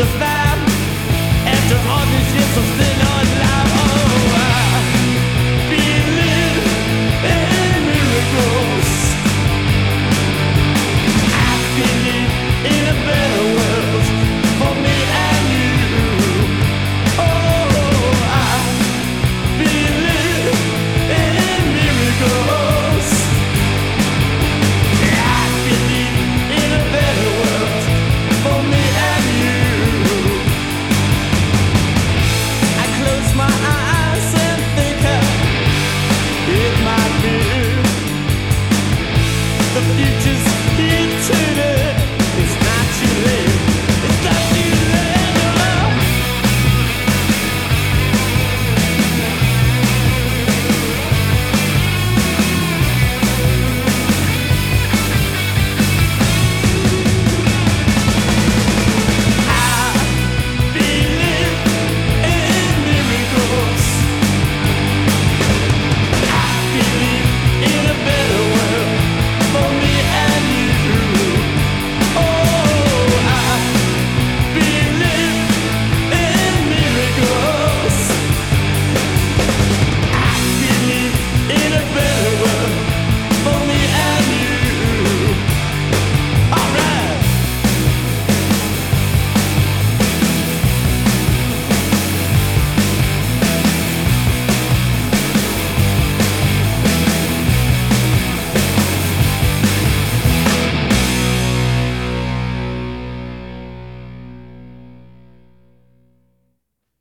to fact.